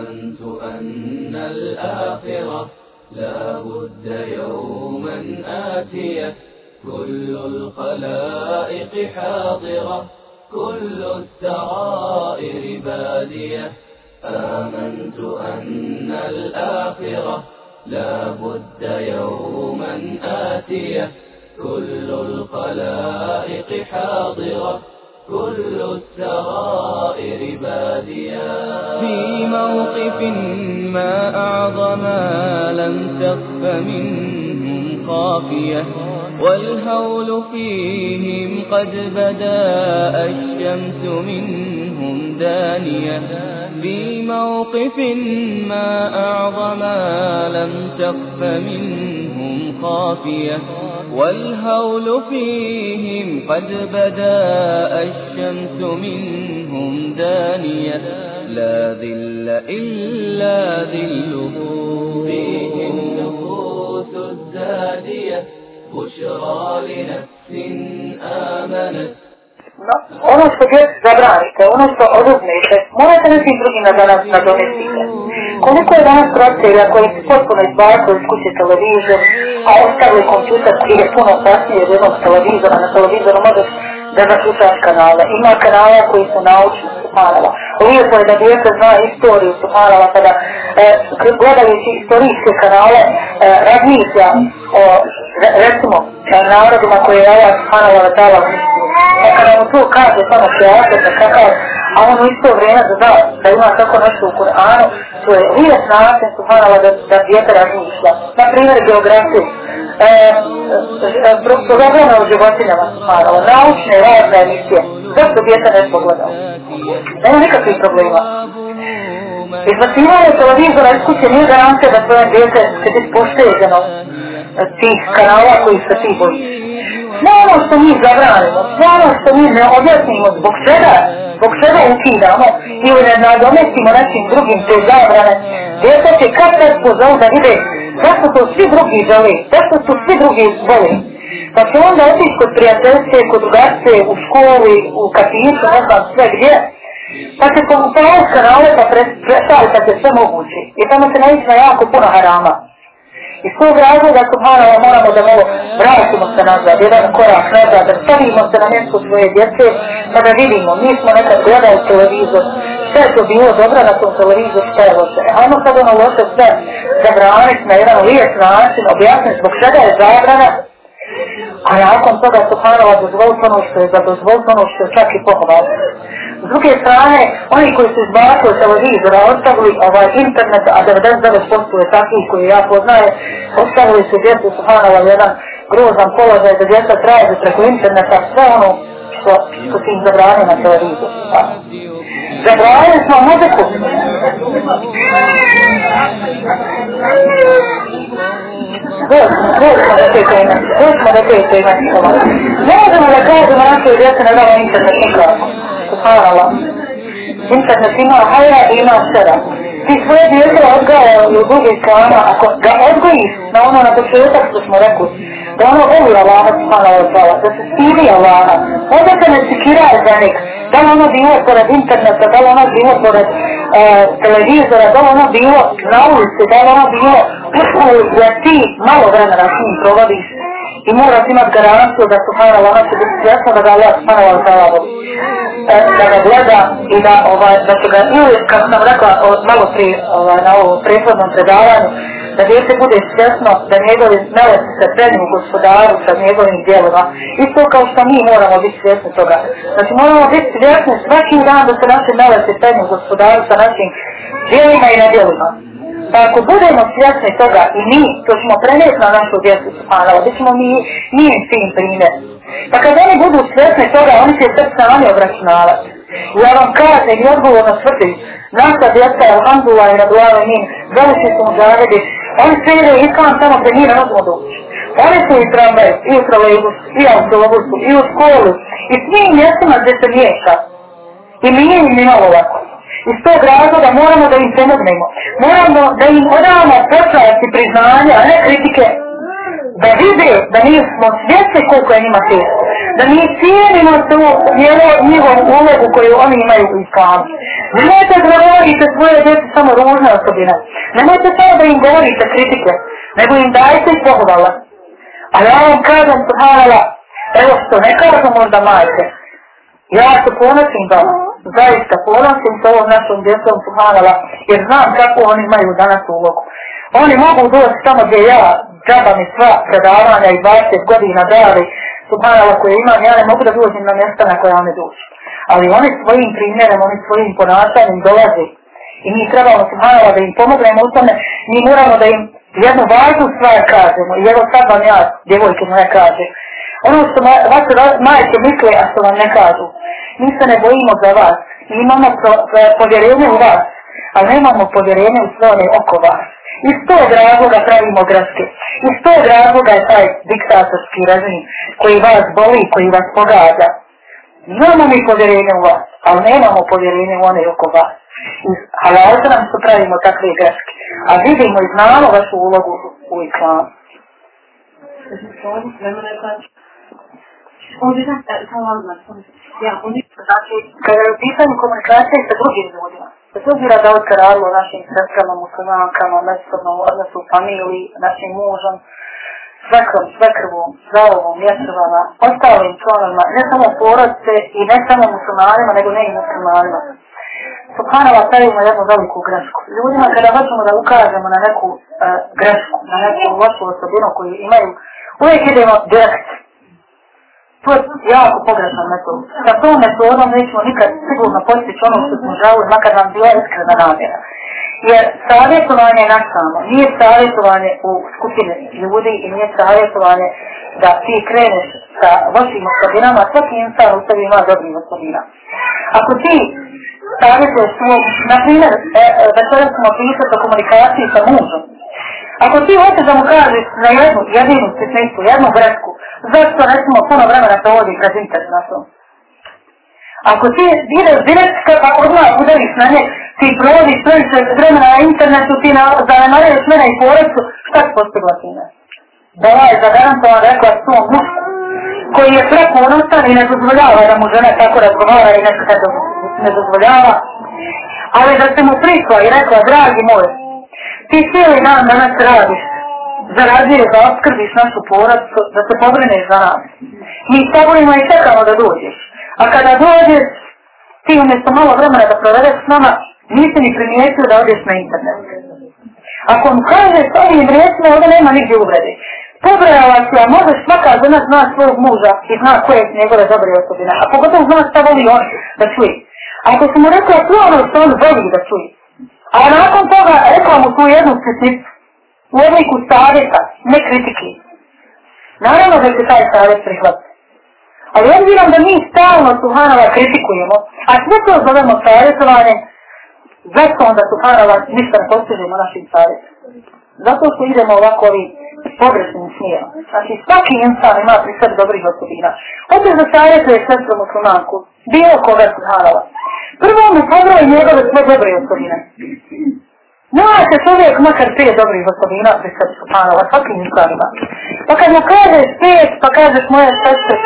آمنت أن الآخرة لا بد يوما آتية. كل الخلائق حاضرة كل السرائر بادية. آمنت أن الآخرة لا بد يوما آتية. كل الخلائق حاضرة كل السرائر بادية. في موقف ما أعظم لم تخف منهم خافية والهول فيهم قد بدا الشمس منهم دانية في موقف ما أعظم لم تخف منهم خافية والهول فيهم قد بدا الشمس منهم دانية لا ذل إلا ذله فيه النفوس الزادية بشرى لنفس آمنت No, ono što djecu zabranite, ono što oduzmete, morate nekim drugim na danas nadomestite. Koliko je danas roditelja koji su potpuno izbacili iz kuće televizor, a ostavili kompjuter koji je puno kasnije od jednog televizora, na televizoru možeš da zaključaš kanale. Ima kanala koji su naučni, subhanala. Lijepo je da djeca zna istoriju, subhanala, kada e, gledajući istorijske kanale, e, razmišlja o, re, recimo, e, narodima koje je Allah, subhanala, dala Pa kada mu to kaže samo prijatelj da kakav, a on u isto vrijeme da da, ima tako nešto u Kur'anu, to je lijep način, subhanala, da, da djete razmišlja. Na primjer, geografiju. E, e, programe o životinjama, subhanala, naučne, razne emisije. Zašto djete ne pogledao? Nema nikakvih problema. Izbacivanje televizora iz kuće nije garancija da svoje djete će biti pošteđeno tih kanala koji se ti bojiš. Sve ono što mi zabranimo, sve ono što mi ne objasnimo zbog čega, zbog čega ukidamo ili ne nadomestimo našim drugim te zabrane, djeca će kad tad pozove da vide zašto to svi drugi žele, zašto su svi drugi voli. Pa će onda otići kod prijateljce, kod drugarce, u školi, u kafiću, ne znam sve gdje, pa će komupalat kanale pa predstaviti da se sve moguće. I tamo se naići na jako puno harama. Iz tog razloga, subhanala, moramo da malo vratimo se nazad, jedan korak nazad, da stavimo se na mjesto svoje djece, pa da vidimo, mi smo nekad gledali televizor, sve je to bilo dobro na tom televizoru, šta je loše. Hajmo sad ono loše sve zabraniti na jedan lijep način, objasniti zbog čega je zabrana, a nakon toga subhanala dozvoliti ono što je za dozvoliti ono što čak i pohvalno. S druge strane, oni koji su izbacili televizora, ostavili ovaj internet, a 99% je takvih koji ja poznaje, ostavili su djecu subhanala jedan grozan položaj da djeca traže preko interneta sve ono što, što su im zabranili na televizoru. Zabranili smo muziku. Dođemo do te teme, dođemo do te teme. Ne možemo da kažemo našoj djeci ne damo internet nikako. Subhanallah. Internet ima haja i ima sera. Ti svoje djece odgajao i u drugih strana, ako ga odgojiš na ono na početak što smo rekli, da ono voli Allaha subhanahu wa ta'ala, da se stidi Allaha, onda se ne sikiraju za nek, da li ono bilo pored interneta, da li ono bilo pored e, televizora, da li ono bilo na ulici, da li ono bilo u da ti malo vremena s njim provodiš i moraš imat garanciju da subhanallah ona će biti svjesna da ga Allah subhanahu wa ta'ala voli. E, da ga gleda i da, ovaj, da će ga ili, kako sam rekla o, malo prije ovaj, na ovom prethodnom predavanju, da djete bude svjesno da njegovi meleci se prednju gospodaru sa njegovim dijelima. Isto kao što mi moramo biti svjesni toga. Znači moramo biti svjesni svaki dan da se naši meleci prednju gospodaru sa našim dijelima i nedjelima. Pa ako budemo svjesni toga i mi, to ćemo prenijeti na našu djecu, subhanala, da ćemo mi, mi im tim primjer. Pa kad oni budu svjesni toga, oni će se sami obračunavati. Ja vam kažem i odgovorno tvrdim, naša djeca, alhamdulillah i radulava njim, veliki su muđavedi, oni se ide islam tamo gdje mi ne doći. Oni su i tramvaj, i u trolejbusu, i u autobusu, i u školu, i svim mjestima gdje se miješa. I mi im nimalo lako. Iz tog razloga moramo da im pomognemo. Moramo da im odavamo počast i priznanje, a ne kritike. Da vide da mi smo svjesni koliko je njima teško. da mi cijenimo tu njihovu ulogu koju oni imaju u islamu. Nemojte da govorite svoje djece samo ružne osobine. Nemojte samo da im govorite kritike, nego im dajte i pohvala. A ja vam kažem, subhanala, evo što ne kažu možda majke, ja se ponosim vama, zaista ponosim se ovom našom djecom subhanala, jer znam kako oni imaju danas ulogu. Oni mogu doći tamo gdje ja, džaba mi sva predavanja i 20 godina dali, subhanala koje imam, ja ne mogu da dođem na mjesta na koja oni dođu. Ali oni svojim primjerom, oni svojim ponašanjem dolaze. I mi trebamo subhanala da im pomognemo u tome, mi moramo da im jednu važnu stvar kažemo. I evo sad vam ja, djevojke moja kaže, ono što vaše majke misle, a što vam ne kažu. Mi se ne bojimo za vas. Mi imamo povjerenje u vas, ali nemamo povjerenje u sve one oko vas. Iz tog razloga pravimo greške. Iz tog razloga je taj diktatorski režim koji vas boli, koji vas pogađa. Imamo mi povjerenje u vas, ali nemamo povjerenje u one oko vas. I halalite nam što pravimo takve greške. A vidimo i znamo vašu ulogu u islamu. Znači, kada je u pitanju komunikacije sa drugim ljudima, bez obzira da li se radilo našim sestrama, muslimankama, mesobnom odnosu u familiji, našim mužom, svekrom, svekrvom, zalovom, mjesovama, ostalim članovima, ne samo porodice i ne samo muslimanima, nego ne i muslimanima. Subhanallah stavimo jednu veliku grešku. Ljudima kada hoćemo da ukažemo na neku uh, grešku, na neku lošu osobinu koju imaju, uvijek idemo direkt. To je jako pogrešna metoda. Sa tom metodom nećemo nikad sigurno postići ono što smo želili, makar nam bila iskrena namjera. Jer savjetovanje na samo, nije savjetovanje u skupini ljudi i nije savjetovanje da ti kreneš sa lošim osobinama, svaki insan u sebi ima dobrih osobina. Ako ti savjetuješ svog, na primjer, e, večera smo pisati o komunikaciji sa mužom, ako ti hoćeš da mu kažeš na jednu jedinu sitnicu, jednu grešku, zašto recimo puno vremena to vodi kroz internetom? Ako ti ideš direkt kada odmah udariš na nje, ti provodiš previše vremena na internetu, ti zanemaruješ mene i porodicu, šta ti postigla time? Dala je zagarantovan rekla svom mužu, koji je preponosan i ne dozvoljava da mu žena tako razgovara i nešto ne dozvoljava, ali da se mu prišla i rekla, dragi moj, ti cijeli dan danas radiš, zarađuje da našu porodicu, da se pobrineš za nas. Mi stavolimo i čekamo da dođeš. A kada dođeš, ti umjesto malo vremena da provedeš s nama, nisi ni primijetio da odeš na internet. Ako mu kažeš s ovim riječima, onda nema nigdje uvrede. Pobrojala si, a možeš svaka žena zna svog muža i zna koje je njegove dobre osobine. A pogotovo zna šta voli on da čuje. Ako si mu rekla sve ono što on voli da čuje, a nakon toga rekla mu tu jednu sitnicu, u obliku savjeta, ne kritike. Naravno da će taj savjet prihvatiti. Ali obzirom da mi stalno Suhanova kritikujemo, a sve to zovemo savjetovanje, zašto onda Suhanova ništa ne postižemo našim savjetom? Zato što idemo ovako ovim pogrešnim smijerom. Znači svaki insan ima pri sebi dobrih osobina. Hoćeš da savjetuje sestru muslimanku, bilo koga Suhanova. Prvo mu pobroj njegove sve dobre osobine. Zna se čovjek makar pet dobrih osobina pri sebi Subhanova, svakim insanima. Pa kad mu kažeš pet, pa kažeš moje sestre,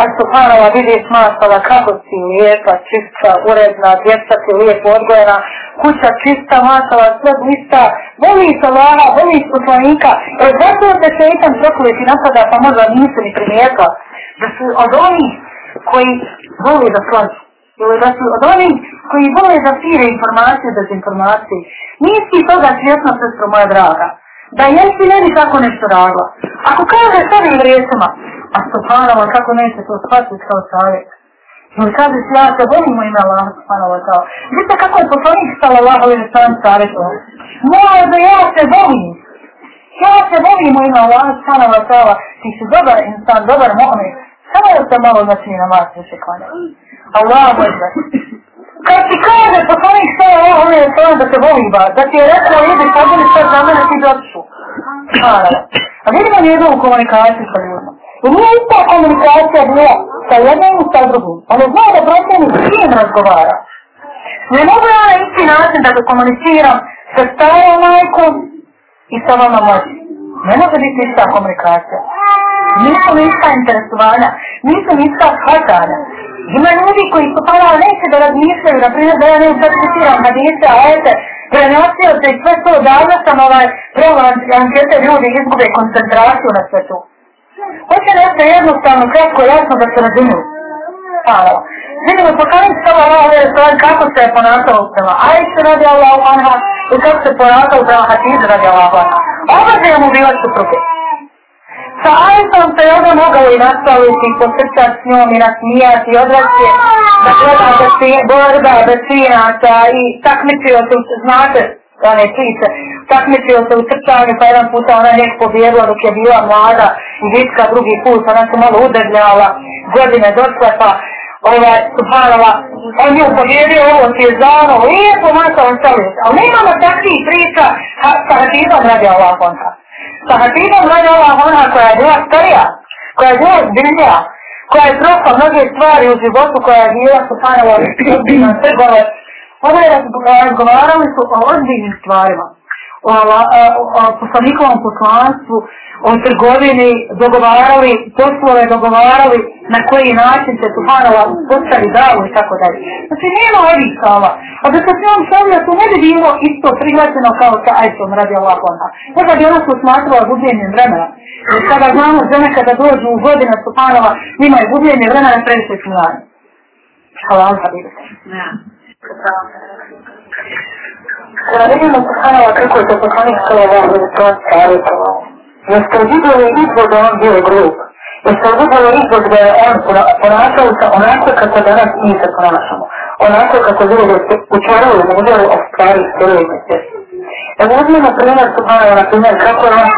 a Subhanova vidiš masala kako si lijepa, čista, uredna, djeca ti lijepo odgojena, kuća čista, masala, sve blista, voli se Allaha, voli poslanika, e zato se šeitan prokuje ti napada, pa možda nisi ni primijetila, da su od onih koji voli da slađu. Ili da su od onih koji vole da sire informacije bez informacije. Nisi toga svjesna, sestro moja draga. Da jesi ne bi tako nešto radila. Ako kaže s ovim riječima, a subhanallah kako neće to shvatiti kao savjet. Ili kaže si ja se volim ime Allah subhanallah kao. Vidite kako je poslanik sallallahu alaihi sallam savjetom. Moja da ja se volim. Ja se volim u ime Allah subhanallah kao. Ti si dobar insan, dobar mu'min. Samo da se malo znači namaz više klanja. Allah moj Kad ti kaže poslanik sallallahu alaihi sallam da se volim ba, da ti je rekao idi pogledaj sad za mene ti doću. A vidimo njegovu komunikaciju sa ljudima. I nije ista komunikacija bila sa jednom i sa drugim. On je da procjeni s kim razgovara. Ne mogu ja na isti način da komuniciram sa starom majkom i sa vama mlađim. Ne može biti ista komunikacija. Nisu niska interesovanja, nisu niska shvatanja. Ima ljudi koji su pala neće da razmišljaju, na primjer da ja ne citiram hadise, ajete, prenosio se i sve to, davno sam ovaj program ankete ljudi izgube koncentraciju na sve to. Hoće nešto jednostavno, kratko, jasno da se razumiju. Hvala. Vidimo pokazati samo ove stvari kako se je ponašao prema Ajše radi Allahu i kako se ponašao prema Hatize radi Allahu anha. Oba dvije mu bila supruge. Sa Ajšom se onda mogao i nastaviti, posrćati s njom i nasmijati odrasti da gleda da si borba, da sinaca i takmičio se, znate, one priče, takmičio se u trčanju, pa jedan puta ona nek pobjegla dok je bila mlada i vitka drugi put, ona se malo udebljala, godine došle, pa ovaj, subhanallah, on je pobjedio ovo ti je zano, lijepo masa on čovjek, ali nemamo takvih priča sa Hatibom radi Allah onha. Sa Hatibom radi Allah onha koja je bila starija, koja je bila zbiljnija, koja je prošla mnoge stvari u životu, koja je bila subhanallah, na trgove, Ovo je razgovarali su o ozbiljnim stvarima, o, o, o poslanikovom poslanstvu, o trgovini, dogovarali, poslove dogovarali, na koji način se Subhanova postavi davu i tako dalje. Znači nema ovih stava. A da se s njom šalio, to ne bi bilo isto prihvaćeno kao sa Ajsom radi Allah onda. Možda bi ono su smatrala gubljenjem vremena. Jer kada znamo žene kada dođu u godina Subhanova, njima je gubljenje vremena previše smilanje. Hvala, Habibi. Kada vidimo Subhanova kako je to poslanik sallallahu alaihi wa sallam savjetovao, Jeste vidjeli izvod da on bio grub? Jeste vidjeli izvod da je on ponašao se onako kako danas mi se ponašamo? Onako kako ljudi učaraju u udjelu o stvari vjerujete. Evo uzmimo primjer Subhanova, na primjer, kako je on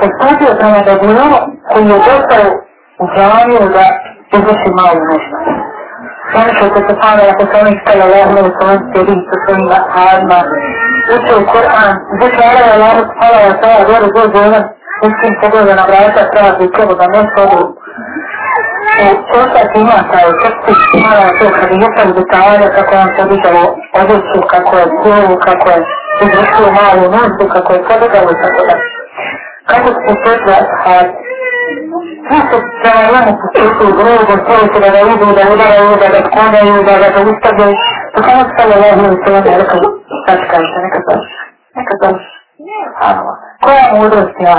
postupio prema Dabilu koji je došao u džaniju da izvrši malo nešto. Zamišljajte Subhanova, poslanik sallallahu alaihi wa sallam sjedi sa svojim ashabima, učio Kur'an, zahvalio Allah subhanahu wa ta'ala, gore dođe jedan Mislim pogleda na vrata da. U taj krstić, mala je jedan detalja kako on kako je cijelu, kako je izvršio malu kako je podigao i tako da. Kako se posvetila? Svi se prema njemu posvetuju grubom, svoju se da ga idu, da udaraju, da ga sklonjaju, da ga zaustavljaju. Pa samo stavlja Allah i se onda rekao, sačkajte, neka završi, neka završi. Koja mudrost je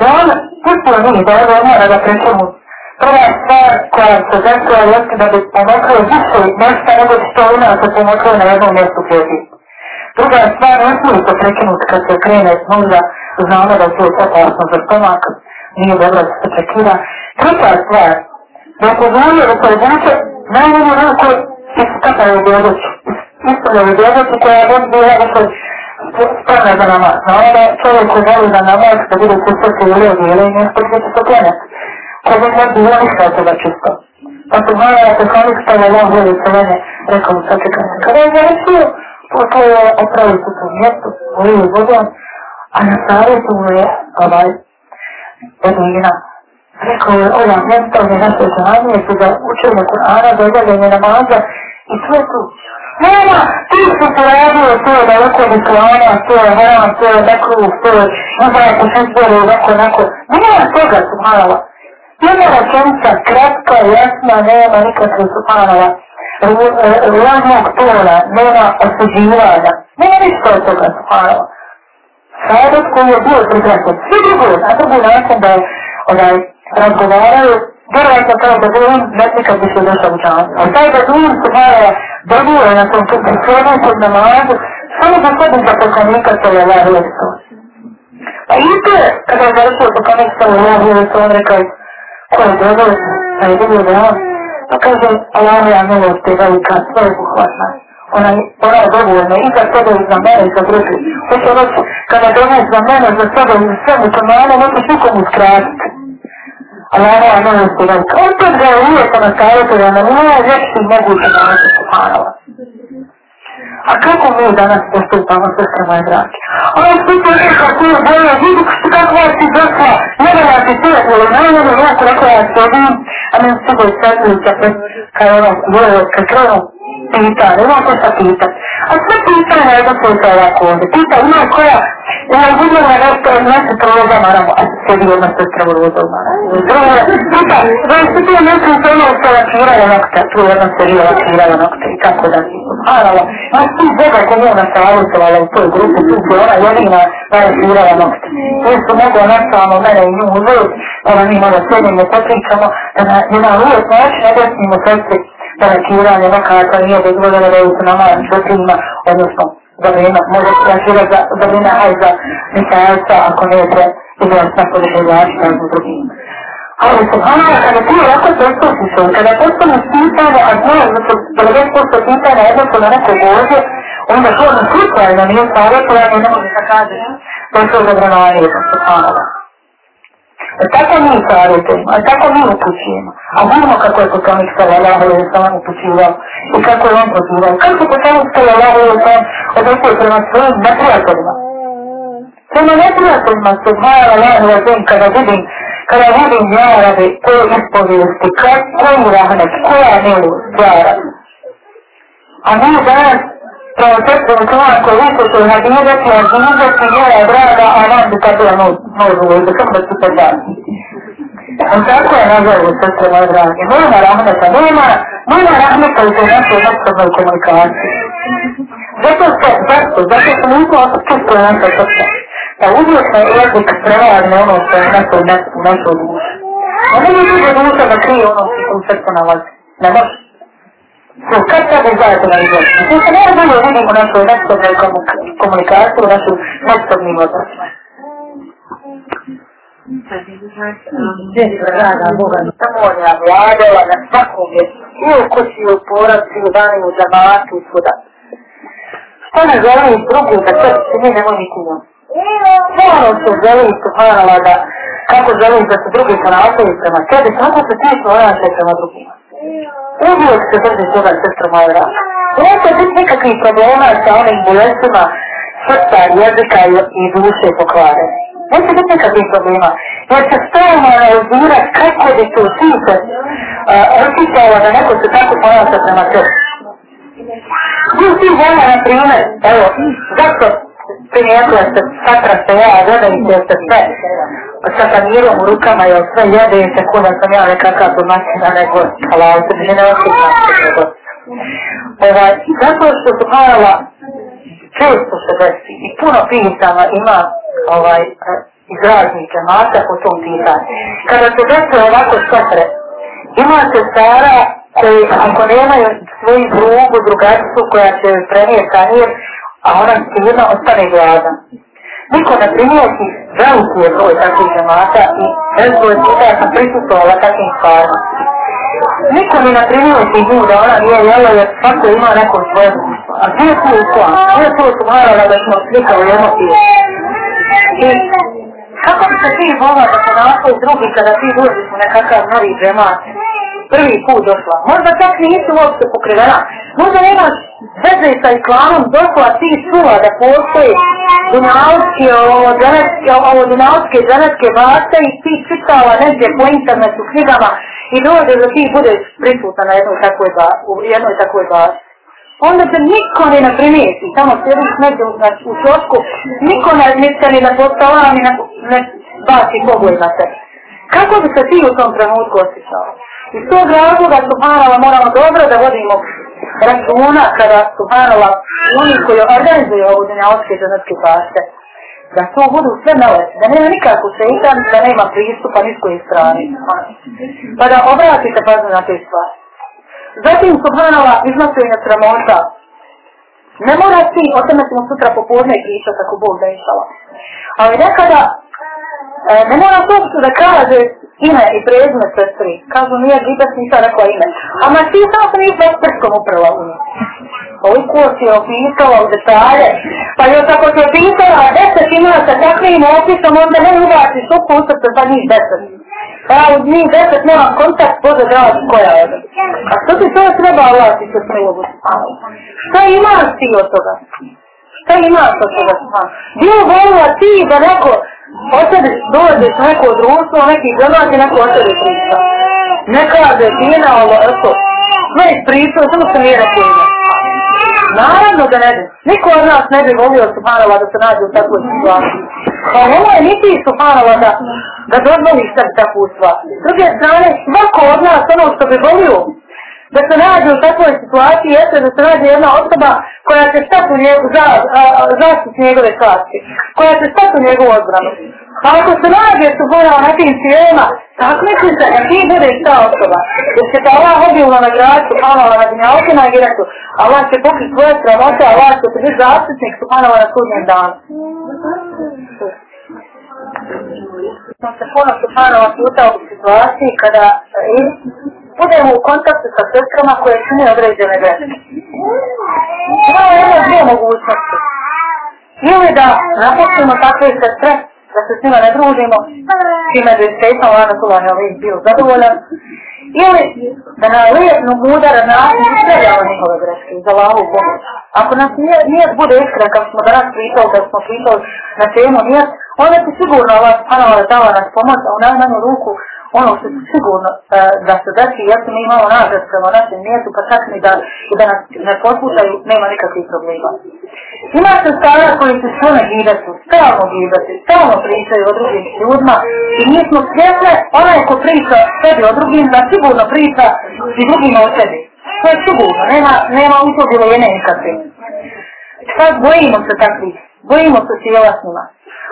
Da on pustio njih da ovo mora da prekinu. Prva stvar koja se desila jeste da bi pomogli više mjesta nego što ima se pomogli na jednom mjestu pjeti. Druga stvar, ne smije to prekinuti kad se krene možda znamo da je to opasno za stomak, nije dobro da se prekida. Treća stvar, da ako znamo da se obuče, najmanje ruku iskapaju djedoću. Istavljaju djedoću koja je bila spremna za namaz. Znamo da čovjek koji voli za namaz, da bude čisto se ili odijeli i nešto gdje će se klanjati. Ko bi ne bilo ništa od toga čisto. Pa su znali da se konik stavlja na voli sa mene, rekao mu sačekaj se. Kada je završio, poslao je opraviti se u mjestu, vodom, a na savjetu mu je ovaj Edina. Rekao je, ova mjesta je naše žanje, su za učenje Kur'ana, za obavljanje namaza i sve tu. Nema, ti su se radio, to je daleko od islama, to je haram, to je nekruh, to je nezaj počinstvoru, neko, neko. Nema toga, subhanala. Jedna rečenica, kratka, jasna, nema nikakve subhanala. Raznog tona, nema osuđivanja. Nema ništa od toga, subhanala. Sadat koji je bio prihvaćen, svi drugi, na drugi način da je onaj, razgovaraju, vjerojatno kao da on nekad bi se došao u. A taj bi on subhanala, dobio je na tom pripremom kod namazu, samo za sebe za sallallahu alaihi wa Pa i to je, kada je završio poslanik alaihi wa sallam, rekao je, ko je dobro, pa je vidio da on, pa kaže, Allah ja milost je velika, sve je. Ona, ona je i za sebe i za mene i za drugi. Hoće reći, kada doneš za mene, za sebe i za sve muslimane, nećeš nikom uskratiti. Allahova milost je. Opet ga je uvijek na savjetu da nam nije moguće da nas. A kako mi danas postupamo sestre moje drake? Ono ti je rekao, ti je bolje, vidi kakva si došla, ne da vas je to, jer najmanje ruku rekao ja sedim, a mi se goj sredujuća pred, kada ono, kad krenu pitanje, ima ko šta pita. A sve pitanja jedno su se ovako ovdje. Pita ima koja, ja vidjela nešto, nešto proza maramo, a sedi jedna sestra u roza u maramo. Druga, pita, da se ti nešto u tome što lakirala nokta, tu jedna se rio lakirala nokta i tako da. Subhanala, ja ti Boga ko mu nasavjetovala u toj grupi, tu je ona jedina lakirala nokta. Jer su mogu nastavno mene i nju uzeti, ona mi malo sjedimo, popričamo, da na jedan uvijek način objasnimo sestri da lakiranje vakata nije dozvoljeno da je u namaz četirima, odnosno za vrijeme, može se lakirati za, za vrijeme hajza misajalca, ako neće izlaz na podrželjači među drugim. Ali subhanallah, kada ti ovako postupiš, kada postaneš pitanje, a znaš da su 90% pitanja jednostavno na neko Bože, onda to na slučajno nije savjetovanje, ne može da kažeš da je to dobronamjerno, subhanallah. E tako mi savjetujemo, a tako mi upućujemo. A znamo kako je poslanik sallallahu alaihi wa sallam upućivao i kako je on pozivao. Kako je poslanik sallallahu alaihi wa sallam odnosio prema svojim neprijateljima. Prema neprijateljima subhanallah wa sallam kada vidim kada vidim jarabe koje ispovijesti, danas prema srpom članku visoke hadidati, a hadidati njera draga, a nam bi tako je nažalost srce moje drage. Nema rahmeta, nema, nema rahmeta u toj našoj međusobnoj komunikaciji. Zato što, zašto? Zato što nismo čisto naša srca. Da uvijek na jezik prevagne ono što je našoj, našoj duši. A ne može da krije ono što se u srcu nalazi. Ne može. So, kad sad izgledate na izgled? Tu se najbolje vidimo našu međusobnu komunikaciju, našu međusobnim odnosima. Draga Boga, samo on je vladala na svakom mjestu, i u kući, i u porodci, i u vani, u džamatu, i svuda. Što ne želi drugu da to se nemoj niti njom? Ono što želi, subhanala, kako želi da se drugi ponašaju prema tako se ti ponašaju prema drugima. Uvijek se drži toga sestra moja rada. Neće biti nikakvih problema sa onim bolestima srca, jezika i duše pokvarene. Neće biti nikakvih problema. Jer se stalno analizira kako bi se osjećala da neko se tako ponaša prema sebi. Gdje ti žena, na primjer, evo, zašto primijetila se satra se ja, gledajući se sve sa panirom u rukama, jer sve jede i se kuna sam ja nekakav domaćina nego halal, se mi ne osjećam nego. Ovaj, zato što su hvala često se desi i puno pisama ima ovaj, iz raznih džemata po tom pitanju. Kada se desi ovako satre, ima se stara koji ako nemaju svoju drugu, drugačicu koja će prenijeti kanjer, a ona sigurno ostane gladna. Niko ne primijeti veliki je broj takvih džemata i bezbroj puta ja sam prisutovala takvim stvarima. Niko mi ne primijeti nju da ona nije jela jer svako ima neko svoje. A gdje je tu islam? Gdje je tu subhanala da smo slikali jedno? I kako bi se ti volila da se naslov drugi kada ti dođeš u nekakav novi džemat? Prvi put došla. Možda čak nisi uopšte pokrivena. Možda nemaš veze sa islamom došla ti čula da postoji dunavske, ovo, dženetske, ovo dunavske, dženetske bašte i ti čitala negdje po internetu knjigama i dođe da ti budeš prisutna na jednoj takvoj, ba, u jednoj takvoj. Onda te niko ne ne primijeti, tamo sjediš negdje u, u čošku, niko ne ni na postala, ni na, ne baci tebe. Kako bi se ti u tom trenutku osjećao? Iz tog razloga Subhanala moramo dobro da vodimo računa kada Subhanala oni koji organizuju ovu dunjavske džanetske pašte, da to budu sve meleci, da nema nikakvu šeitan, da nema pristupa niskoj strani. Pa da obratite pažnju na te stvari. Zatim Subhanala iznošenje sramota. Ne mora ti, o tome ćemo sutra popodne pričati ako Bog da išala. Ali nekada ne mora to da kaže ime i prezime sestri. Kažu nije gibet nisam rekla ime. A ma ti samo sam ih s prskom uprla u nju. Koliko si je opisala u detalje. Pa još ako si opisala deset imena sa takvim opisom, onda ne ubaciš u pusat za njih deset. Pa u njih deset nemam kontakt, Bože dragi koja je. A što ti to treba ulaziti sa smilogu? Šta imaš ti od toga? Šta imaš od toga? Bio volila ti da neko od tebi dođeš neko društvo, neki gledat i neko tebi priča. Ne kaže Tina, ovo, eto, sve ispričao, samo se nije rekao. Naravno da ne bi. Niko od nas ne bi volio Subhanova da se nađe u takvoj situaciji. Pa ovo je niti Subhanova da, da dozvoli sebi takvu stvar. S druge strane, svako od nas ono što bi volio da se nađe u takvoj situaciji jeste da se nađe jedna osoba koja će stati u njegu, za, zaštiti njegove časti, koja će stati u njegovu odbranu. A ako se nađe su borao na tim cijelima, takmiči se da ti budeš ta osoba. Jer će te Allah obilno nagradu, subhanala na dunjalke na agiretu, Allah će pokriti tvoje sramote, Allah će ti biti zaštitnik, subhanala na sudnjem danu. Sam se puno subhanala puta u situaciji kada budemo u kontaktu sa sestrama koje čine određene greške. Imamo jedno dvije mogućnosti. Ili da napustimo takve sestre, da se s njima ne družimo, čime bi Sejtan Lana Tulani ovih bio zadovoljan, ili da na lijep, no mudaran način ispravljamo njihove greške za lavu pomoć. Ako nas nije, nije bude iskren, kako smo danas pričali, kako smo pričali na temu nije, onda će sigurno Allah subhanahu wa nas pomoć, a u najmanju ruku ono što sigurno uh, da se desi, jer mi imamo nagrad prema našem mjestu, pa čak ni da, da nas ne poslušaju, nema nikakvih problema. Ima se stara koji se sve ne gibatu, stalno gibatu, stalno pričaju o drugim ljudima i mi smo svjesne, onaj ko priča sebi o drugim, da sigurno priča i drugima o sebi. To je sigurno, nema, nema u to dileme nikakve. Sad bojimo se takvih, bojimo se sjela s njima.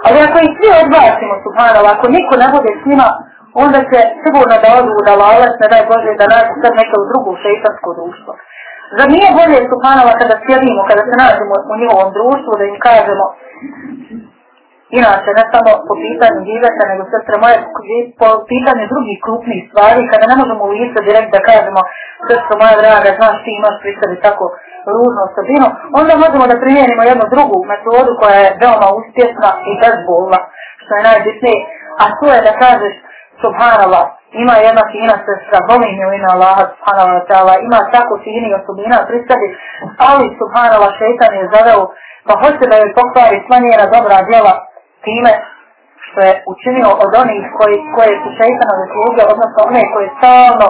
Ali ako ih svi odbacimo, subhanallah, ako niko ne bude s njima, onda će sigurno da odu lalac, ne daj Bože, da nađu sad neko u drugu šeitansko društvo. Zar nije bolje, subhanallah, kada sjedimo, kada se nađemo u njihovom društvu, da im kažemo, inače, ne samo po pitanju diveta, nego sestre moje, po pitanju drugih krupnih stvari, kada ne možemo u lice direkt da kažemo, sestro moja draga, znaš ti imaš pri sebi tako ružnu osobinu, onda možemo da primijenimo jednu drugu metodu koja je veoma uspješna i bezbolna, što je najbitnije, a to je da kažeš, subhanallah, ima jedna fina sestra, volim je ime Allaha, subhanallah, ta'ala, ima tako fini osobina pri sebi, ali subhanallah, šeitan je zaveo, pa hoće da joj pokvari sva njena dobra djela time što je učinio od onih koji, koje su šeitanove sluge, odnosno one koje stalno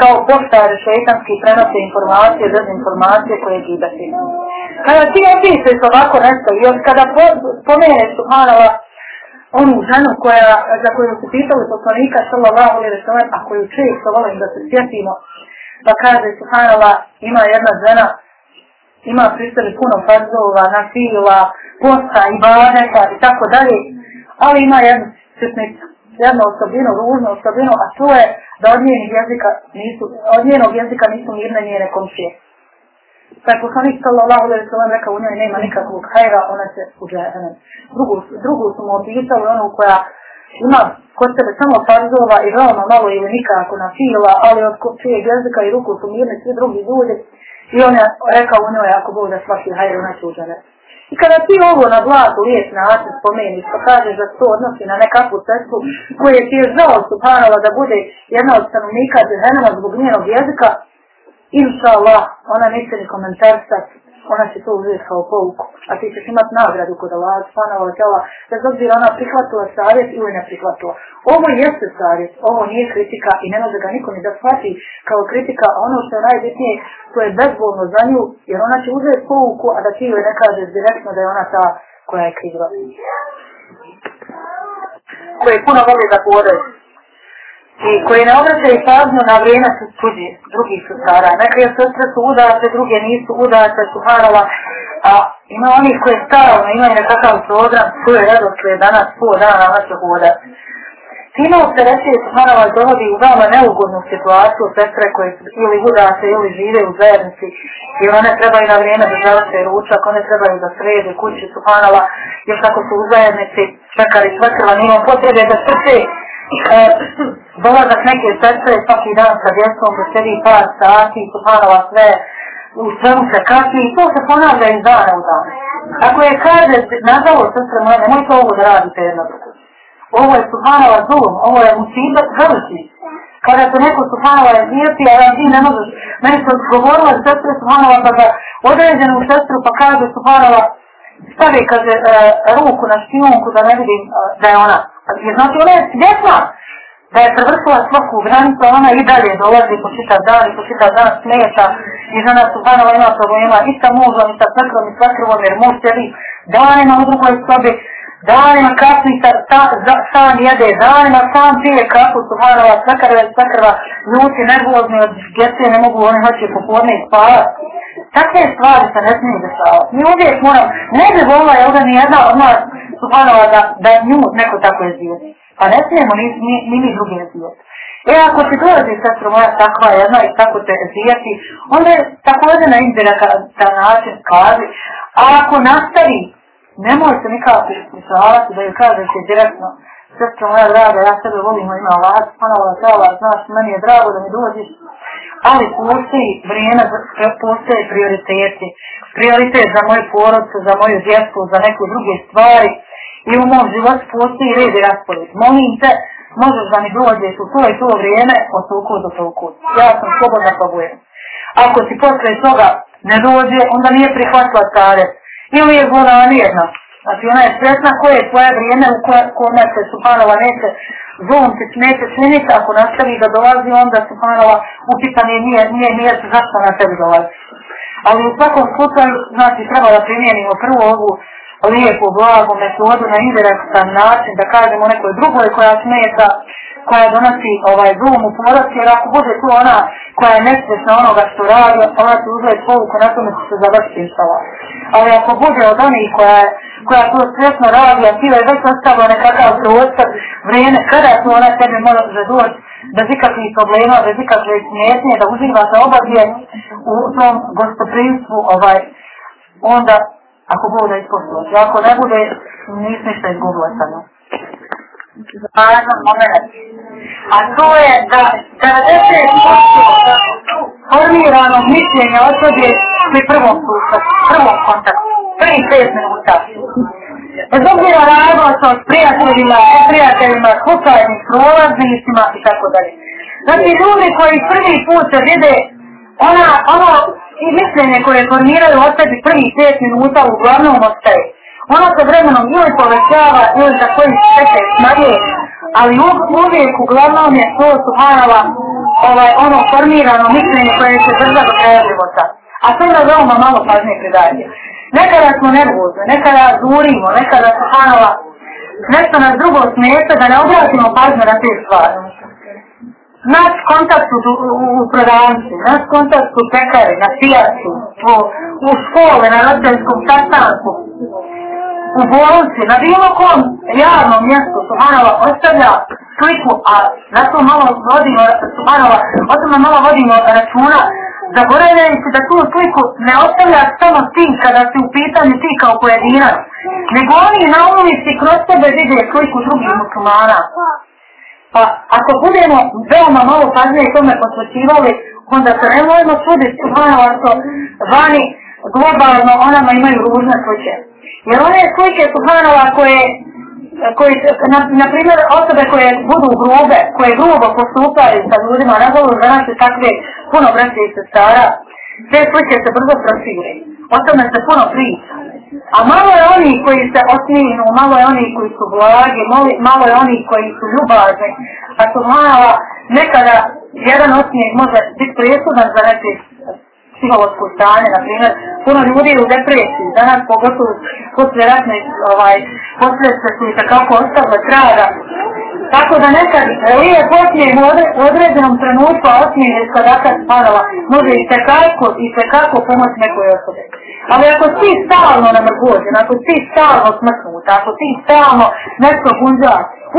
kao poštari šeitanski prenose informacije, dezinformacije koje gibati. Kada ti opišeš ovako nešto i kada po, pomeneš subhanallah, onu ženu koja, za koju su pitali poslanika sallallahu alaihi wa sallam, a koju često volim da se sjetimo, pa kaže Subhanallah, ima jedna žena, ima pristali puno fazova, nafila, posta, ibadeta i tako dalje, ali ima jednu sitnicu, jednu osobinu, ružnu osobinu, a to je da od njenog jezika nisu, od njenog jezika nisu mirne njene komšije. Pa je poslanik sallallahu alaihi sallam rekao u njoj nema nikakvog hajra, ona će u džehennem. Drugu, drugu su mu opisali onu koja ima kod sebe samo farzova i veoma malo ili nikako na fila, ali od čijeg jezika i ruku su mirni svi drugi ljudi. I on je rekao u njoj, ako Bog da svaki hajr, ona će u. I kada ti ovo na blagu lijep način spomeniš, pa kažeš da to odnosi na nekakvu cestu koje ti je žao subhanala da bude jedna od stanovnika džehennema zbog njenog jezika, inša Allah, ona neće ni komentarisati, ona će to uzeti kao pouku, a ti ćeš imati nagradu kod Allah, spanova tela, bez obzira ona prihvatila savjet ili ne prihvatila. Ovo jeste savjet, ovo nije kritika i ne može ga niko ni da shvati kao kritika, ono što je najbitnije, to je bezbolno za nju, jer ona će uzeti pouku, a da ti joj ne kažeš direktno da je ona ta koja je kriva. Koje puno voli da podaju i koji ne obraćaju pažnju na vrijeme su tuđi, drugih sestara. Neke sestre su udace, druge nisu udace, su harala, a ima onih koji stalno imaju nekakav program, tu je danas, pol dana, ona će hodat. Time se reći su harala dovodi u veoma neugodnu situaciju sestre koje su ili udace ili žive u zajednici i one trebaju na vrijeme završe ručak, one trebaju da srede kući su harala, još ako su u zajednici čekali čvrtila, nima potrebe da srce dolazak neke sestre svaki dan sa djecom da sedi par sati, subhanala sve, u svemu se kasni i to se ponavlja iz dana u dan. Ako je kaže, nažalost, sestre moje, nemojte ovo da radite jedno drugo. Ovo je subhanala zulum, ovo je musibet veliki. Kada se neko subhanala je zvijeti, a ti ne možeš, meni se odgovorila sestre subhanala pa da određenu sestru pa kaže subhanala, stavi, kaže, e, ruku na špijunku da ne vidim e, da je ona. Jer znači ona je svjesna da je prevršila svaku granicu, ona i dalje dolazi po čitav dan i po čitav dan smeta i žena Subhanova ima problema i sa mužom i sa crkvom i svakrvom jer muž sjedi danima u drugoj sobi, danima kasni sa, sa, za, sam jede, danima sam pije kafu Subhanova, svakrva i svakrva, ljuti, nervozni od gese, ne mogu, oni hoće popodne spavati. Takve stvari se ne smiju dešavati. Mi uvijek moram, ne bi volila, jel da ni jedna od nas, Subhanova, da, da nju neko tako je zvijeti. Pa ne smijemo ni, ni, ni mi drugi zvijeti. E ako ti dolazi sestro moja takva jedna i tako te zvijeti, onda je također na ta način kazi. A ako nastavi, nemoj se nikako ispričavati da ju kažeš direktno, sestro moja draga, ja sebe volim u ime Allah, subhanahu wa znaš, meni je drago da mi dođeš, ali postoji vrijeme, postoje prioriteti. Prioritet za moju porodcu, za moju djecu, za neke druge stvari. I u mom životu postoji red i raspored. Molim te, možeš da mi dođeš u to i to vrijeme od toliko do toliko. Ja sam slobodna pa. Ako ti posle toga ne dođe, onda nije prihvatila starec. Ili je voda nijedna. Znači ona je sretna koje je svoje vrijeme u kome se Subhanova neće zlom se neće činiti, ako nastavi da dolazi onda Subhanova upitanje nije, nije, nije zašto na tebi dolazi. Ali u svakom slučaju, znači treba da primijenimo prvo ovu lijepu, blagu metodu na indirektan način, da kažemo nekoj drugoj koja smeta, koja donosi ovaj zlom u porodci, jer ako bude tu ona koja je nesvjesna onoga što radi, ona će uzeti povuku, na tome će se završiti inšala. Ali ako bude od onih koja, koja to svjesno radi, a ti je već ostavio nekakav prostor, vrijeme, kada tu ona tebe može doći, bez ikakvih problema, bez ikakve smjetnje, da uživa se obavije u tom gostoprimstvu, ovaj, onda, ako bude ispoštovati, ako ne bude, nis ništa izgubila sa njom. A to je da 90% formirano mišljenje osobe pri prvom susretu, prvom kontaktu, prvi pet minuta. Bez obzira radila sam s prijateljima, prijateljima, slučajnim prolaznicima i tako dalje. Znači ljudi koji prvi put se vide, ona, ono i mišljenje koje formiraju od sebi prvi pet minuta uglavnom ostaje. Ona se vremenom ili povećava ili za koji se smanjuje, ali uvijek uglavnom je to subhanala ovaj, ono formirano mišljenje koje se drža do kraja života. A to je veoma malo pažnje pridaje. Nekada smo nervozni, nekada zurimo, nekada subhanala nešto nas drugo smijete da ne obratimo pažnju na te stvari. Naš kontakt u, u, u prodavnici, naš kontakt u pekari, na pijacu, u, u škole, na roditeljskom sastanku, u bolnici, na bilo kom javnom mjestu Subhanova ostavlja sliku, a na to malo vodimo, Subhanova, o tome malo vodimo računa, zaboravljajući da tu sliku ne ostavlja samo ti kada si u pitanju ti kao pojedinac, nego oni na ulici kroz tebe vide sliku drugih muslimana. Pa ako budemo veoma malo pažnje tome posvećivali, onda se ne možemo čuditi Subhanova što vani globalno onama imaju ružne slučaje. Jer one slike Subhanova koje, koje na, na primjer osobe koje budu grube, koje grubo postupaju sa ljudima, nažalost danas je takve puno braće i sestara, te slike se brzo prosire. O tome se puno priča. A malo je oni koji se osmijenu, malo je oni koji su blagi, malo je oni koji su ljubazni. A Subhanova nekada jedan osmijeh može biti presudan za neke psihološko stanje, na primjer, puno ljudi u depresiji, danas pogotovo poslije ratne ovaj, posljedice su i takako ostavile traga. Tako da nekad lijep osmijeh u određenom trenutku, a osmijeh je skadaka spadala, može i tekako i tekako pomoći nekoj osobe. Ali ako si stalno namrgođen, ako si stalno smrtnut, ako si stalno nešto gunđa,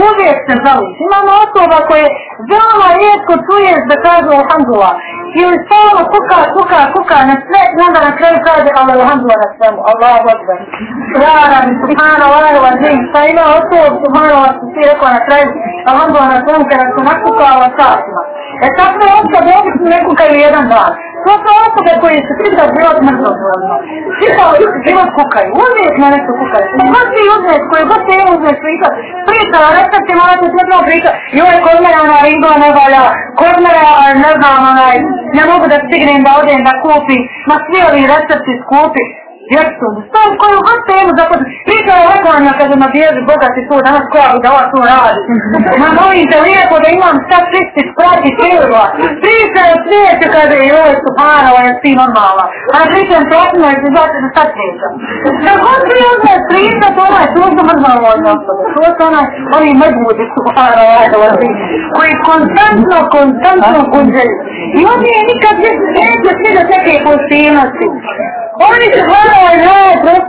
uvijek se žališ. Imamo osoba koje veoma rijetko čuješ da kažu alhamdulillah. Ili stalno kuka, kuka, kuka na sve, onda na kraju kaže alhamdulillah na svemu. Allahu akbar. Rara mi subhanallah wa zim. Pa ima osoba subhanallah što si rekao na kraju alhamdulillah na svemu kada se nakukala satima. E takve osobe obično ne jedan dan. To su osobe koje su čitav život mrtvo zvodno. Čitav život kukaju. Uvijek na nešto kukaju. God ti uzmeš, koje god ti uzmeš pričat, priča, recept ti morate sve pričat. Joj, kod mene ona riba ne valja, kod mene, ne znam, onaj, ne mogu da stignem da odem da kupim, ma svi ovi recepti skupi. Djecu, stav koju god temu započne. Priča o lekovanja kada na bježi bogati tu, danas koja bi da ova tu radi. Ma molim te lijepo da imam šta čistit, prati krila. Priča o svijetu kada je ovo subhanala, je svi normalna. A pričam točno i znači da sad pričam. Kad god ti uzme pričat, onaj, tu su mrzalo od osobe. Tu su onaj, oni mrzbudi subhanala, koji konstantno, konstantno kunđaju. I oni je nikad neće svi da čekaju pozitivnosti. Oni se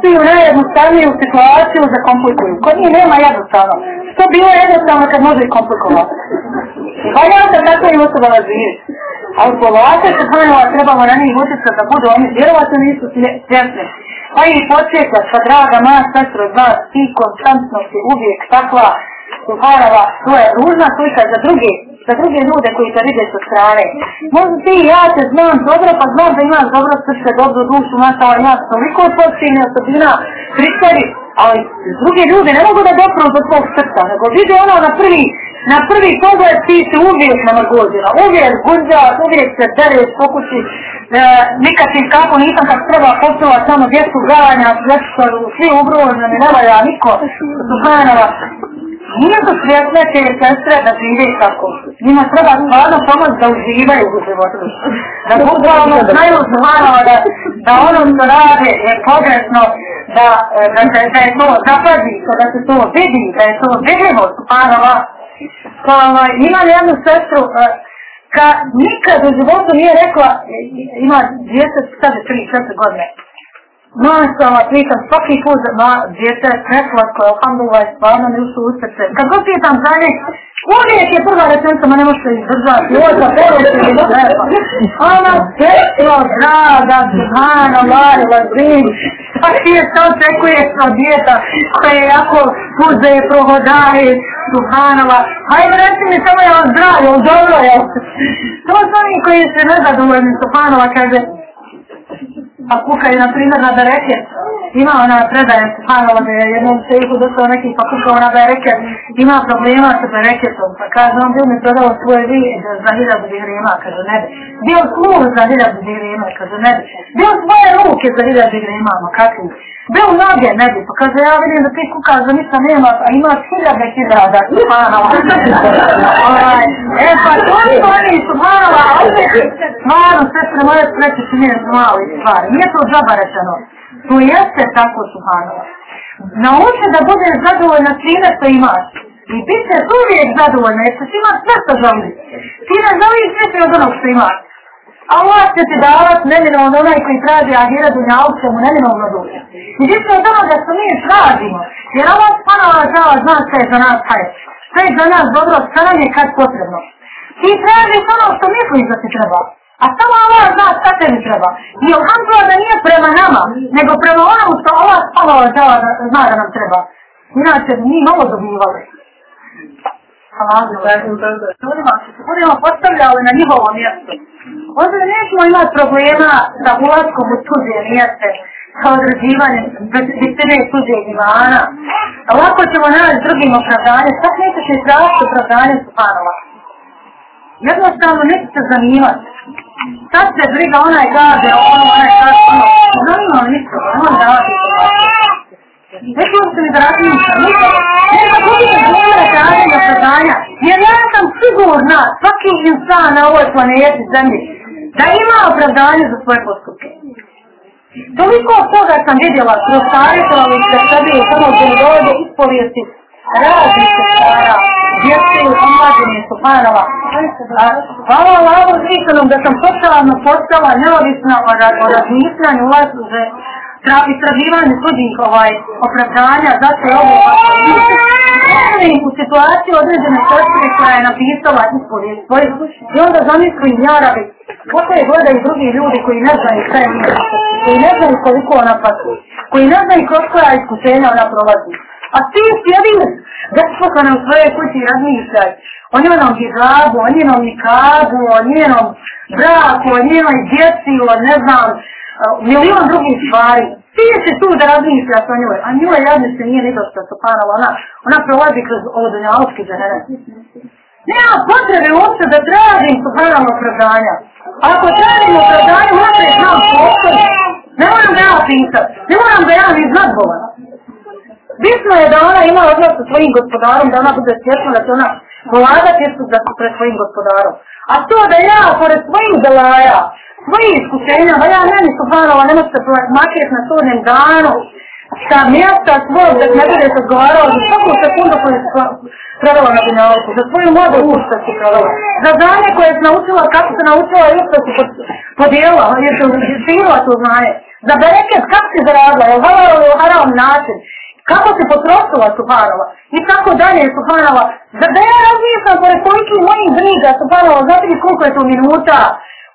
hvala i najprostiju, najjednostavniju situaciju za komplikuju. Kod njih nema jednostavno. Što bilo jednostavno kad može i komplikovati. Valja se tako i osobama živjeti. A u polake se hvala trebamo na njih utjecati da budu oni vjerovatno nisu svjesni. Pa ih podsjećat, pa draga moja sestra od vas, ti konstantno si uvijek takva, Subhanala, to je ružna slika za druge, za druge ljude koji te vide sa strane. Možda ti i ja te znam dobro, pa znam da imaš dobro srce, dobru dušu, mašala, ja toliko pozitivne osobina, kristeri, ali drugi ljudi ne mogu da dopru do tvog srca, nego vide ono na prvi, na prvi pogled ti si uvijek namagođena, uvijek gunđa, uvijek se dereš po kući, e, nikad ti kako nisam kad treba postala samo djecu ganja, djecu, svi ugroženi, ne valja niko, Subhanala, nije to svjesne te sestre da žive tako. Njima treba stvarno pomoć da uživaju u životu. Da bukvalno znaju zvano da, da ono što rade je pogrešno, da, da, se, da je to zapazi, da se to vidi, da je to vidljivo, subhanova. Pa ovaj, imam jednu sestru, ka nikad u životu nije rekla, ima 10, sad je 3-4 godine, Mašala, pitam svaki put, ma, djete je preslatko, alhamdulillah, je stvarno mi ušlo u srce. Kad god pitam za nje, uvijek je prva rečenica, ma ne možete izdržati, ovo za poruči mi treba. Ona, sestro, draga, subhana, lari, lazim, svaki je to očekuje od djeta, koje je jako puze i prohodari, subhanala. Hajde, reci mi samo je on zdrav, dobro, je To su oni koji se nezadovoljni, subhanala, kaže, pa kukaju, na primjer, na bereket. Ima ona predaje, subhanala, da je jednom šehu došao neki pa kukao na bereket, ima problema sa bereketom. Pa kaže, on bil mi prodao svoje vi za hiljadu dihrima, kaže, ne bi. Bio sluh za hiljadu dihrima, kaže, ne bi. Bio svoje ruke za hiljadu dihrima, ma kakvi. Bio noge, ne bi. Pa kaže, ja vidim da ti kukaš da ništa nema, a imaš hiljade hiljada, subhanala. e, pa to je oni, subhanala, ovdje, stvarno, sve se moje činjenje su mali stvari. Nije to džaba rečeno. To jeste tako, subhanala. Nauči da budeš zadovoljna svime što imaš. I bit ćeš uvijek zadovoljna, jer ćeš imat sve što. Ti ne želiš sve od onog što imaš. Allah će ti davat neminovno onaj koji traži ahira dunjavog će mu neminovno doći. I će od onoga što mi tražimo. Jer Allah spanala žala zna je za nas hajde. Što je za nas dobro, što nam je kad potrebno. Ti tražiš ono što misliš da ti treba. A samo Allah zna šta tebi treba. I alhamdulillah da nije prema nama, nego prema onomu što Allah spanala žala zna da nam treba. Inače, mi malo dobivali. Ljudima se budemo postavljali na njihovo mjesto. Onda nećemo imati problema sa ulaskom u tuđe mjeste, sa određivanjem visine tuđeg imana. Lako ćemo naći drugim opravdanje, sad nećeš ni tražiti opravdanje Subhanova. Jednostavno neće se zanimati. Sad se briga onaj gaze, ono, onaj gaze, ono. Zanima li ništa, on radi. Rekao sam mi da razmišljam, nikada. Nema budite zvijene traženja jer ja sam sigurna, svaki insan na ovoj planeti zemlji, da ima opravdanje za svoje postupke. Toliko toga sam vidjela kroz savjetovalu se sebi u mi dolaze ispovijesti raznih sestara, djece i omlađenje Sufanova. Hvala Allahu zvisanom da sam totalno postala neovisna o razmišljanju ulazuže istraživanje tuđih ovaj, opravdanja, zato je ovo u situaciju određene sestre koja je napisala ispovijest svoju i onda zamislim jarabi kako je gledaju drugi ljudi koji ne znaju šta je njih, koji ne znaju koliko ona pati, koji ne znaju kroz koja iskušenja ona prolazi. A ti sjedi zaspokane u svojoj kući i razmišljaj o njenom hijabu, o njenom nikabu, o njenom braku, o njenoj djeci, o ne znam, milion drugih stvari. Ti si tu da razmišljaš o njoj, a njoj jadni se nije ni dosta sopanala, ona, ona prolazi kroz ovo dunjavski džahene. Nema potrebe uopće da tražim subhanalno opravdanja. Ako tražim opravdanje, možda je znam postoji. Ne moram da ja pisat, ne moram da ja ni znat. Bitno je da ona ima odnos sa svojim gospodarom, da ona bude svjesna da će ona polagati da pred svojim gospodarom. A to da ja, pored svojih delaja, svojih iskušenja, da ja meni subhanova ne možete makjet na sudnjem danu, sa mjesta svog, da ne bude se odgovarao za svaku sekundu koju je prodala na dunjavku, za svoju modu usta si prodala, za znanje koje je naučila, kako se naučila i usta si podijelila, jer se živila to znanje, za bereket, kako si zaradila, je halal ili haram način, kako se potrošila Subhanova i tako dalje Subhanova. Da, da ja razmišljam pored koliki mojih briga Subhanova, znate li koliko je to minuta,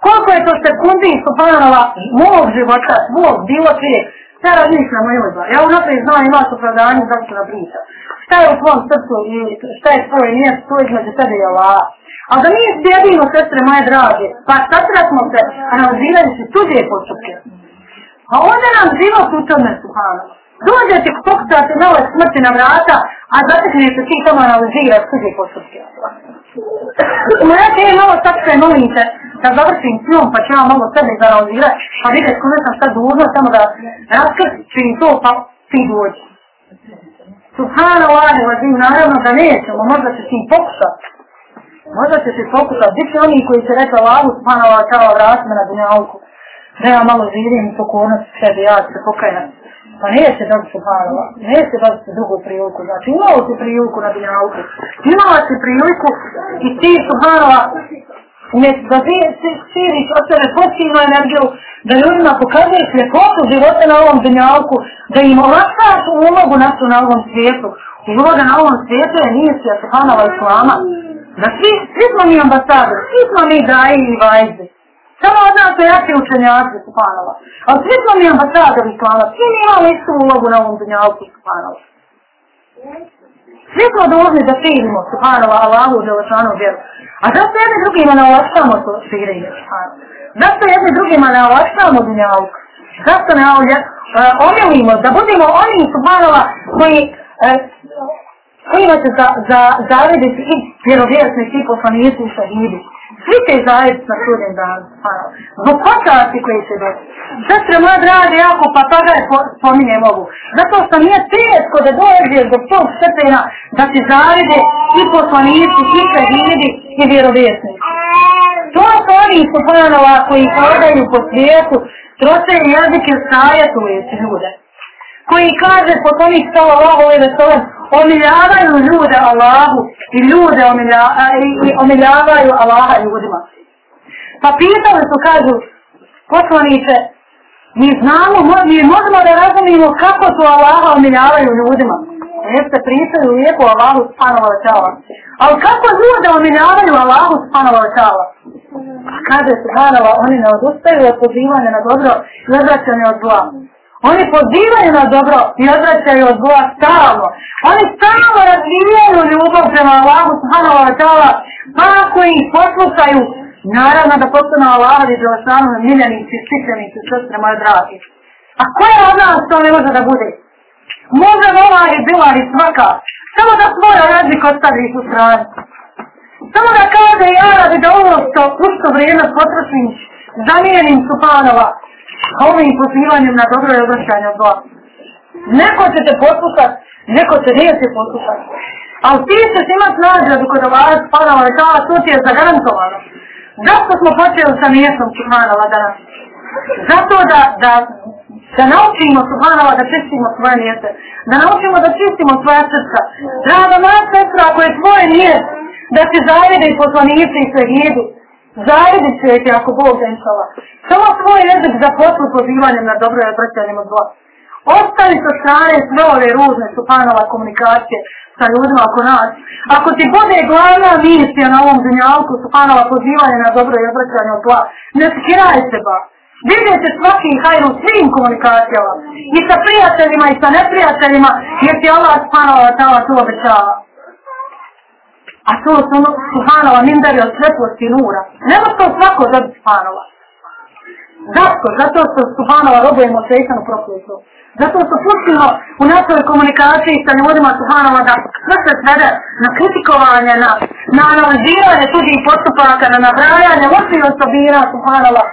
koliko je to sekundi Subhanova mog života, svog, bilo čije. Ja razmišljam o njoj Ja unaprijed znam ima opravdanje za što priča. Šta je u tvom srcu i šta je tvoje mjesto, to između sebe i Allah. A da mi sjedimo, sestre moje drage, pa satra smo se analizirajući tuđe postupke. A onda nam život u tome, Subhanova. Dođete pokucate nove smrti na vrata, a zateknete ti tamo analizirati tuđe postupke. Moja te je malo sačka i da završim njom, pa ću ja malo sebe izanalizirati, pa vidjeti kome sam sad dužno, samo da raskrčim to, pa ti dođi. Subhanallah, vazim, naravno da nećemo, možda će ti pokušati. Možda će ti pokušati. Bit će oni koji će reći Allahu, subhanallah, kao vrati me na dunjavku. Da ja malo živim i pokornost sebi, ja se pokajati. Pa neće dobiti subhanova, neće dobiti drugu priliku. Znači imao si priliku na dunjavku, imala si priliku i ti subhanova umjesto da ti širiš od sebe pozitivnu energiju, da ljudima pokazuješ ljepotu života na ovom dunjavku, da im olakšaš ulogu našu na ovom svijetu. Uloga na ovom svijetu je misija subhanova islama. Da svi, svi smo mi ambasador, svi smo mi daji i vajzi. Samo od nas je jaki učenjaci Subhanova. Ali svi smo mi ambasadori Islama, svi mi imamo istu ulogu na ovom dunjalku Subhanova. Svi smo dužni da širimo Subhanova, Allahu, Đelešanu, vjeru. A zašto jedni drugima ne olakšamo to širenje? Zašto jedni drugima ne olakšamo dunjalku? Zašto ne omilimo, da budemo oni Subhanova koji kojima će za, za, zarediti i vjerovjesnici i poslanici i šahidi. Svi će zajediti na sudnjem danu. Zbog počasti koji će doći. Sestre moja drage, jako papaga je spominjem ovu. Zato što nije teško da dođe do tog stepena da će zarede i poslanici i šahidi i vjerovjesnici. To su oni subhanova koji hodaju po svijetu, troše jezike savjetujući ljude koji kaže poslanik sallallahu alejhi ve sellem omiljavaju ljude Allahu i ljude omiljavaju Allaha ljudima. Pa pitali su, kažu, poslanice, mi znamo, mi možemo da razumijemo kako su Allaha omiljavaju ljudima. Jeste pričaju lijepo Allahu wa ta'ala. Ali kako ljude omiljavaju Allahu subhanahu wa ta'ala? Kaže subhanahu oni ne odustaju od pozivanja na dobro i od zla. Oni pozivaju na dobro i odvraćaju od zla stalno. Oni stalno razvijaju ljubav prema Allahu subhanahu wa ta'ala, pa ako ih poslušaju, naravno da postanu Allah i Đelešanu miljenici, stičenici, sestre moje dragi. A koja od nas to ne može da bude? Može nova i bila i svaka, samo da svoj jezik ostavi u strani. Samo da kaže ja radi da ovo što, što vrijeme potrošim, zamijenim Subhanova, ovim pozivanjem na dobro i obraćanje od zla. Neko će te poslušat, neko će neće poslušat. Ali ti ćeš imat nagradu kod Allah spanova i tala, to ti je zagarantovano. Zašto smo počeli sa mjestom Subhanova danas? Zato da, da, da naučimo Subhanova da čistimo svoje mjeste, da naučimo da čistimo svoja srca. Draga moja sestra, ako je tvoje mjesto, da ti zavide i poslanici i jedu, Zajedit ćete ako Bog da. Samo svoj jezik za poslu pozivanjem na dobro i odvrćanjem od zla. Ostavi sa strane sve ove ružne supanova komunikacije sa ljudima oko nas. Ako ti bude glavna misija na ovom dunjalku supanova pozivanja na dobro i odvrćanje od zla, ne skiraj se ba. Vidite svaki hajr u svim komunikacijama. I sa prijateljima i sa neprijateljima jer ti Allah supanova tala to obećava. A to su ono Subhanova mindari od svetlosti nura. Nema to svako dobiti Subhanova. Zašto? Zato što Subhanova robujemo šeitanu prokletu. Zato što pustimo u našoj komunikaciji sa ljudima Subhanova da sve se svede na kritikovanje, na, na analiziranje tuđih postupaka, na nabrajanje loših osobina Subhanova.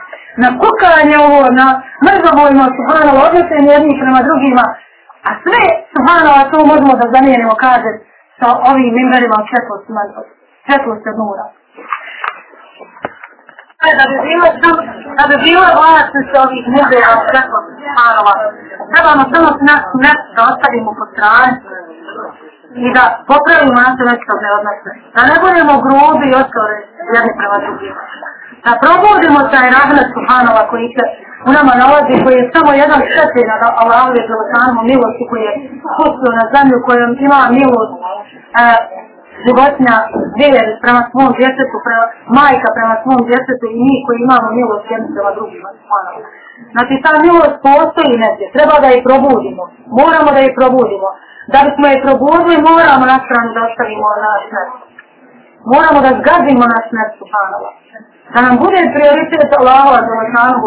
na kukanje ovo, na mrzovojno, subhanala, odnosenje jednih prema drugima, a sve, subhanala, to možemo da zamijenimo, kaže, sa ovim mimberima od svjetlosti od nura. Da bi bilo, da bi bilo vlasnice ovih mimbera od svjetlosti, subhanala, trebamo samo nas, nas da ostavimo po strani, i da popravimo naše međusobne odnose. Da ne budemo grubi i oskore jedni prema drugima. Da probudimo taj rahmet Subhanova koji se u nama nalazi, koji je samo jedan šetir na Allahove Đelešanomu milosti koji je pustio na zemlju, kojom ima milost e, životinja, djejer prema svom djetetu, prema, majka prema svom djetetu i mi koji imamo milost jedni prema drugima. Znači ta milost postoji negdje, treba da je probudimo, moramo da je probudimo. Da bismo je probudili, moramo na stranu da ostavimo naš smrt. Moramo da zgazimo naš smrt, Subhanova. Da nam bude prioritet Allahova Đelešanuhu,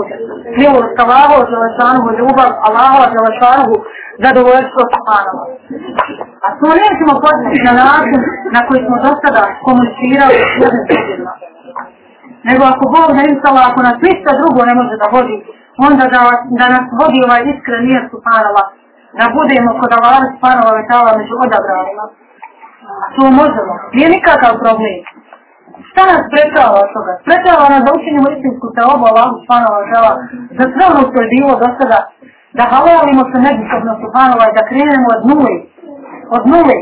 milost Allahova Đelešanuhu, ljubav Allahova Đelešanuhu, zadovoljstvo Subhanova. A to nećemo poznati na način na koji smo do sada komunicirali jednim. Nego ako Bog ne insala, ako nas ništa drugo ne može da vodi, onda da, da nas vodi ovaj iskren mir Subhanova, da budemo kod Allah Subhanova vetala među odabranima. To možemo. Nije nikakav problem. Šta nas sprečava od toga? Sprečava nas da učinimo istinsku te obu Allah Subhanova vetala za sve ono što je bilo do sada. Da halalimo se međusobno Subhanova i da krenemo od nuli. Od nuli.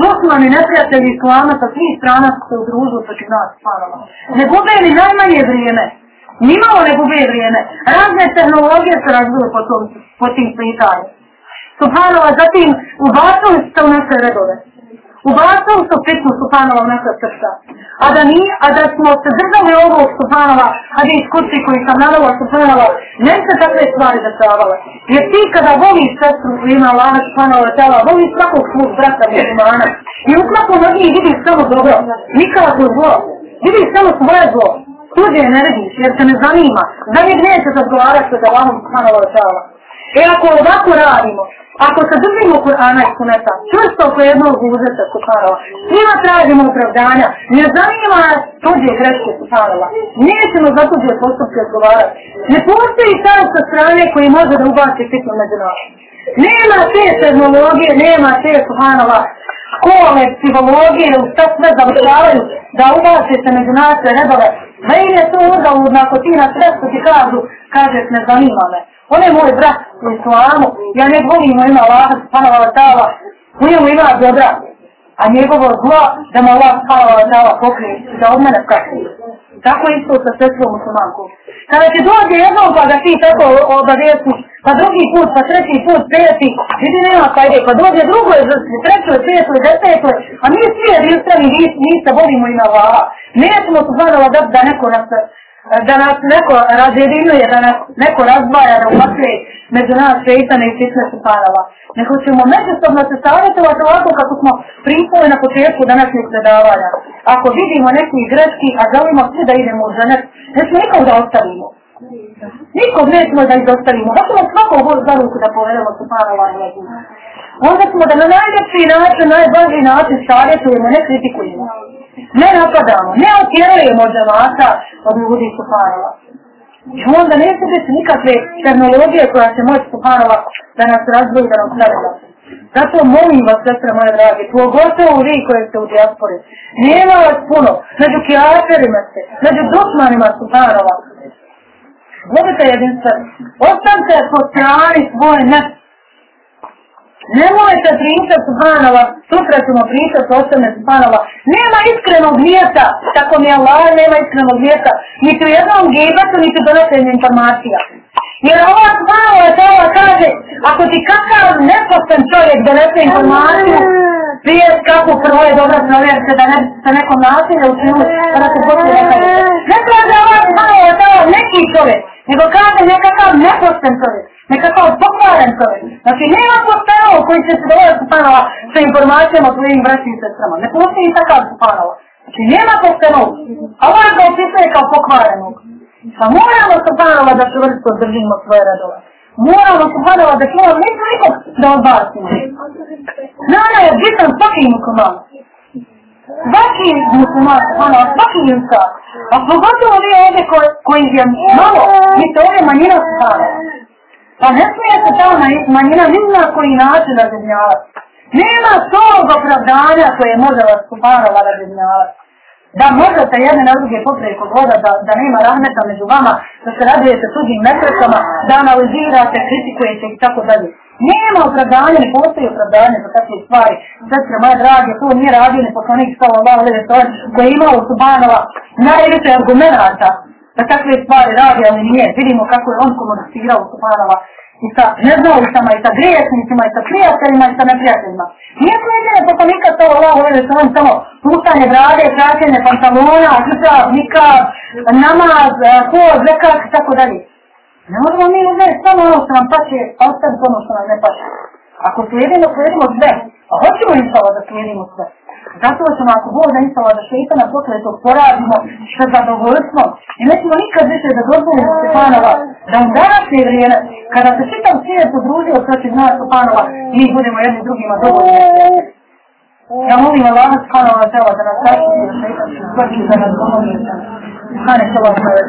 Dušmani neprijatelji Islama sa svih strana su se udružili protiv nas Subhanova. Ne gube ni najmanje vrijeme. Nimalo ne gube vrijeme. Razne tehnologije se razvile po, tom, po tim. Subhanova, zatim ubacili ste u naše redove. Ubacili su fitnu Subhanova u naša srca. A da mi, a da smo se držali ovog Subhanova, a da iz kući koji sam nadala Subhanova, ne se takve stvari dešavale. Jer ti kada voliš sestru u ime Allaha Subhanova tela, voliš svakog svog brata muslimana. I u svakom od njih vidiš samo dobro, nikako zlo. Vidiš samo svoje zlo. Tuđe ne vidiš, jer te ne zanima. Za njeg nećeš odgovarati sa Allahom Subhanova tela. E ako ovako radimo, ako se držimo Kur'ana i Suneta, čvrsto oko jednog uzeta Subhanova, svima tražimo opravdanja, ne zanima tuđe greške Subhanova, nećemo za tuđe postupke odgovarati. Ne postoji taj sa strane koji može da ubaci fitno među nas. Nema te tehnologije, nema te Subhanova škole, psihologije, u šta sve završavaju da ubaci se među nas redove. Da im je to uzaludno ako ti na sredstvu ti kažu, kažeš ne zanima me. On je moj brat u islamu, ja ne volim ima Allah subhanahu wa ta'ala, u njemu ima dobra, a njegovo zlo da mu Allah subhanahu wa ta'ala pokrije, da od mene prati. Tako isto sa sestvom muslimankom. Kada će dođe jednom pa da ti tako obavijestiš, pa drugi put, pa treći put, peti, vidi nema pa ide, pa dođe drugoj žrtvi, trećoj, petoj, desetoj, a mi svi jedinstveni, mi, mi se volimo i na Allaha. Nećemo zanova da, da neko nas da nas neko razjedinuje, da nas neko razbaja, da ubacuje među nas šeitane i fitne suparava. Nego ćemo međusobno se savjetovati ovako kako smo pripali na početku današnjeg predavanja. Ako vidimo neki greški, a želimo svi da idemo u ženet, nećemo nikog da ostavimo. Nikog nećemo da izostavimo. Da ćemo svakog za ruku da povedemo suparava i. Onda smo da na najljepši način, najbolji način savjetujemo, ne kritikujemo. Ne napadamo, ne otjerujemo od od ljudi Subhanova. I onda neće biti nikakve tehnologije koja će moći Subhanova da nas razboji, da nas naravno. Zato molim vas, sestre moje drage, pogotovo vi koji ste u dijaspori, nema vas puno, među kijaterima ste, među dusmanima Subhanova. Budite jedinstveni, ostanite po strani svoje nefse. Nemojte pričati Subhanova, sutra ćemo pričati o osnovne Subhanova. Nema iskrenog mjesta, tako mi Allah nema iskrenog mjesta, niti u jednom gibatu, niti donošenju informacija. Jer ova Subhanova tela kaže, ako ti kakav neposten čovjek donese informaciju, prije kako prvo je dobro provjerite da ne sa nekom nasilja učinili, kada se počne nekada. Ne kaže ova Subhanova tela neki čovjek, nego kaže nekakav neposten čovjek nekakav pokvaren čovjek. Znači, nema postanova koji će se dovoljati Supanova sa informacijama o svojim braćim sestrama. Ne postoji takav Supanova. Znači, nema postanova. A ovaj ga opisuje kao pokvarenog. Pa moramo Supanova da čvrsto držimo svoje redove. Moramo Supanova da čuvamo nismo nikog da odbacimo. Znana je bitan svaki musliman. svaki musliman, ono, svaki insan, a pogotovo vi ovdje koji, je malo, mi to ovdje manjina stane. Pa ne smije se ta manjina ni na koji način razrednjavati. Nema tog opravdanja koje može vas subhanala razrednjavati. Da možete jedne na druge poprije kod voda, da, da nema rahmeta među vama, da se radujete tuđim nesrećama, da analizirate, kritikujete i tako dalje. Nema opravdanja, ne postoji opravdanje za takve stvari. Sestre moje drage, to nije radio ni poslanik sallallahu alejhi ve koji je imao subhanova najviše argumenata da takve stvari radi, ali nije. Vidimo kako je on komunicirao subhanova i sa neznalicama, i sa grijesnicima, i sa prijateljima, i sa neprijateljima. Nije to jedine poslanika sallallahu alejhi ve sellem samo pustanje brade, kraćenje pantalona, hijab, nikab, namaz, kod, zekat i tako dalje. Ne možemo mi uzeti samo ono što nam paše, a ostaviti ono što nam ne paše. Ako slijedimo, slijedimo sve. A hoćemo insala da slijedimo sve. Zato ćemo ako Bog da insala da šeitana posle tog poradimo sa zadovoljstvom. I nećemo nikad više da dozvolimo Stefanova da u današnje vrijeme, kada se čitav svijet podružio protiv nas Stefanova, mi budemo jedni drugima dovoljni. Ja molim Allah Subhanahu wa ta'ala da nas sačuvi da šeitan se da nas pomogne. Subhanahu wa ta'ala